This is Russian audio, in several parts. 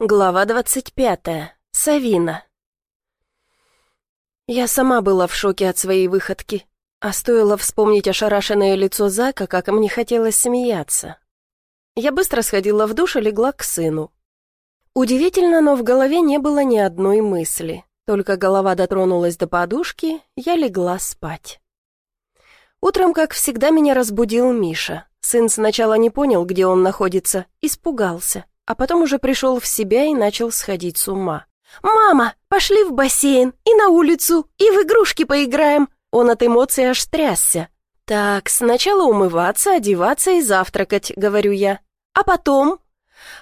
Глава двадцать пятая. Савина. Я сама была в шоке от своей выходки, а стоило вспомнить ошарашенное лицо Зака, как мне хотелось смеяться. Я быстро сходила в душ и легла к сыну. Удивительно, но в голове не было ни одной мысли. Только голова дотронулась до подушки, я легла спать. Утром, как всегда, меня разбудил Миша. Сын сначала не понял, где он находится, испугался, а потом уже пришел в себя и начал сходить с ума. «Мама, пошли в бассейн и на улицу, и в игрушки поиграем!» Он от эмоций аж трясся. «Так, сначала умываться, одеваться и завтракать», — говорю я. «А потом?»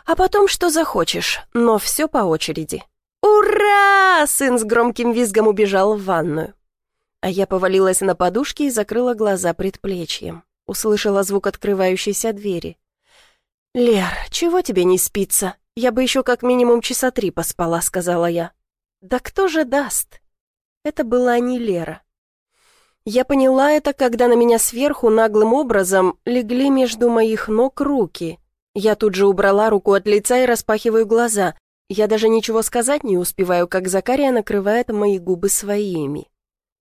«А потом что захочешь, но все по очереди». «Ура!» — сын с громким визгом убежал в ванную. А я повалилась на подушки и закрыла глаза предплечьем. Услышала звук открывающейся двери. «Лер, чего тебе не спится? Я бы еще как минимум часа три поспала», — сказала я. «Да кто же даст?» Это была не Лера. Я поняла это, когда на меня сверху наглым образом легли между моих ног руки. Я тут же убрала руку от лица и распахиваю глаза. Я даже ничего сказать не успеваю, как Закария накрывает мои губы своими.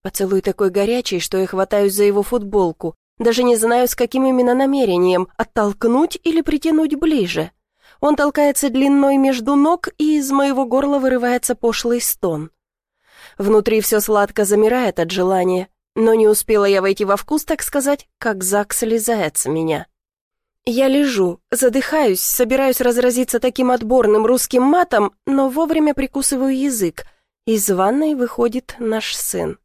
Поцелуй такой горячий, что я хватаюсь за его футболку. Даже не знаю, с каким именно намерением, оттолкнуть или притянуть ближе. Он толкается длиной между ног, и из моего горла вырывается пошлый стон. Внутри все сладко замирает от желания, но не успела я войти во вкус, так сказать, как Зак слезает с меня. Я лежу, задыхаюсь, собираюсь разразиться таким отборным русским матом, но вовремя прикусываю язык. Из ванной выходит наш сын.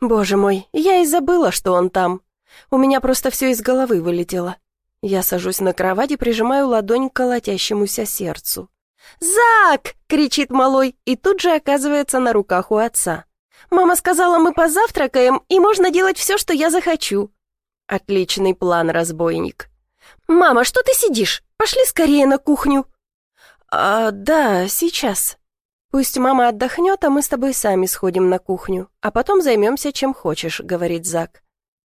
Боже мой, я и забыла, что он там. У меня просто все из головы вылетело. Я сажусь на кровать и прижимаю ладонь к колотящемуся сердцу. «Зак!» — кричит малой, и тут же оказывается на руках у отца. «Мама сказала, мы позавтракаем, и можно делать все, что я захочу». Отличный план, разбойник. «Мама, что ты сидишь? Пошли скорее на кухню». «А, да, сейчас», «Пусть мама отдохнет, а мы с тобой сами сходим на кухню, а потом займемся чем хочешь», — говорит Зак.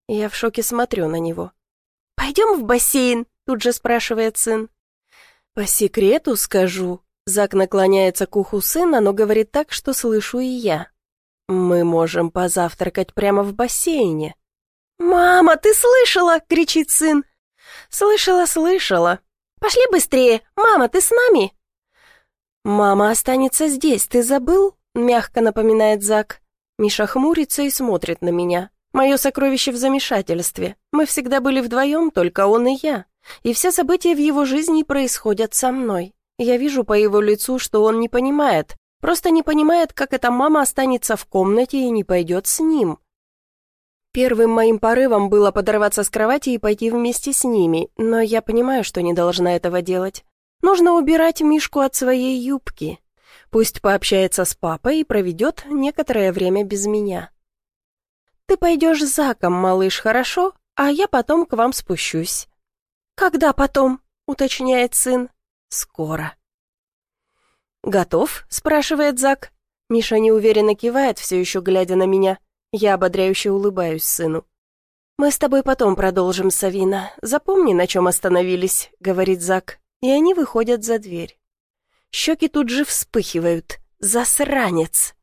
Я в шоке смотрю на него. «Пойдем в бассейн?» — тут же спрашивает сын. «По секрету скажу». Зак наклоняется к уху сына, но говорит так, что слышу и я. «Мы можем позавтракать прямо в бассейне». «Мама, ты слышала?» — кричит сын. «Слышала, слышала. Пошли быстрее. Мама, ты с нами?» «Мама останется здесь, ты забыл?» — мягко напоминает Зак. Миша хмурится и смотрит на меня. Мое сокровище в замешательстве. Мы всегда были вдвоем, только он и я. И все события в его жизни происходят со мной. Я вижу по его лицу, что он не понимает. Просто не понимает, как эта мама останется в комнате и не пойдет с ним. Первым моим порывом было подорваться с кровати и пойти вместе с ними, но я понимаю, что не должна этого делать. Нужно убирать Мишку от своей юбки. Пусть пообщается с папой и проведет некоторое время без меня. Ты пойдешь с Заком, малыш, хорошо? А я потом к вам спущусь. Когда потом? уточняет сын. Скоро. «Готов?» — спрашивает Зак. Миша неуверенно кивает, все еще глядя на меня. Я ободряюще улыбаюсь сыну. «Мы с тобой потом продолжим, Савина. Запомни, на чем остановились», — говорит Зак и они выходят за дверь. Щеки тут же вспыхивают. «Засранец!»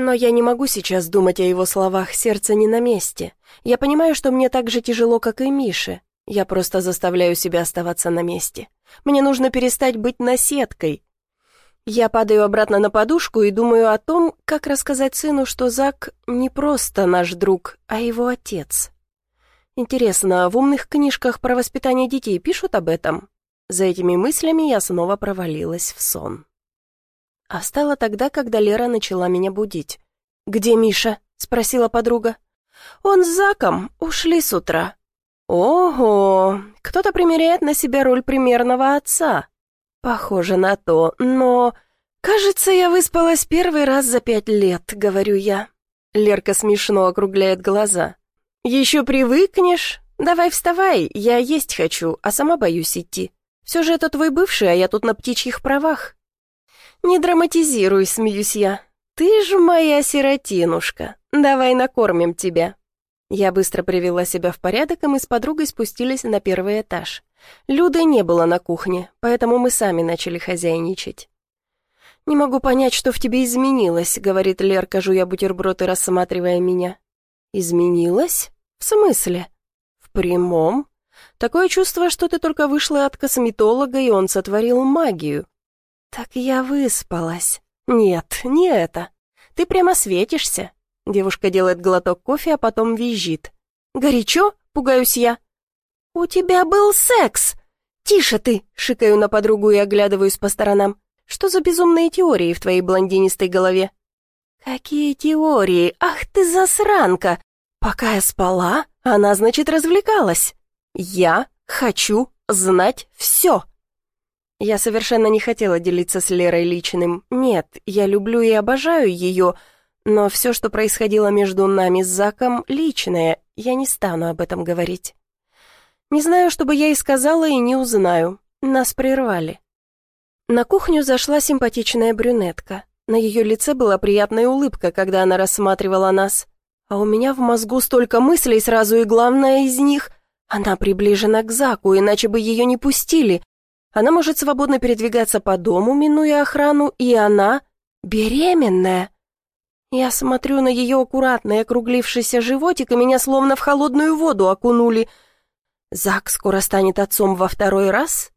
Но я не могу сейчас думать о его словах, сердце не на месте. Я понимаю, что мне так же тяжело, как и Мише. Я просто заставляю себя оставаться на месте. Мне нужно перестать быть наседкой. Я падаю обратно на подушку и думаю о том, как рассказать сыну, что Зак не просто наш друг, а его отец. Интересно, в умных книжках про воспитание детей пишут об этом? За этими мыслями я снова провалилась в сон. А встала тогда, когда Лера начала меня будить. «Где Миша?» — спросила подруга. «Он с Заком. Ушли с утра». «Ого! Кто-то примеряет на себя роль примерного отца. Похоже на то, но...» «Кажется, я выспалась первый раз за пять лет», — говорю я. Лерка смешно округляет глаза. «Еще привыкнешь? Давай вставай, я есть хочу, а сама боюсь идти». Все же это твой бывший, а я тут на птичьих правах». «Не драматизируй», — смеюсь я. «Ты же моя сиротинушка. Давай накормим тебя». Я быстро привела себя в порядок, и мы с подругой спустились на первый этаж. Люды не было на кухне, поэтому мы сами начали хозяйничать. «Не могу понять, что в тебе изменилось», — говорит Лерка, жуя бутерброд и рассматривая меня. «Изменилось? В смысле?» «В прямом. Такое чувство, что ты только вышла от косметолога, и он сотворил магию». «Так я выспалась». «Нет, не это. Ты прямо светишься». Девушка делает глоток кофе, а потом визжит. «Горячо?» — пугаюсь я. «У тебя был секс!» «Тише ты!» — шикаю на подругу и оглядываюсь по сторонам. Что за безумные теории в твоей блондинистой голове?» «Какие теории? Ах ты засранка! Пока я спала, она, значит, развлекалась. Я хочу знать все!» Я совершенно не хотела делиться с Лерой личным. Нет, я люблю и обожаю ее, но все, что происходило между нами с Заком, личное, я не стану об этом говорить. Не знаю, что бы я и сказала, и не узнаю. Нас прервали. На кухню зашла симпатичная брюнетка. На ее лице была приятная улыбка, когда она рассматривала нас. А у меня в мозгу столько мыслей сразу, и главное из них — она приближена к Заку, иначе бы ее не пустили. Она может свободно передвигаться по дому, минуя охрану, и она беременная. Я смотрю на ее аккуратный округлившийся животик, и меня словно в холодную воду окунули. Зак скоро станет отцом во второй раз,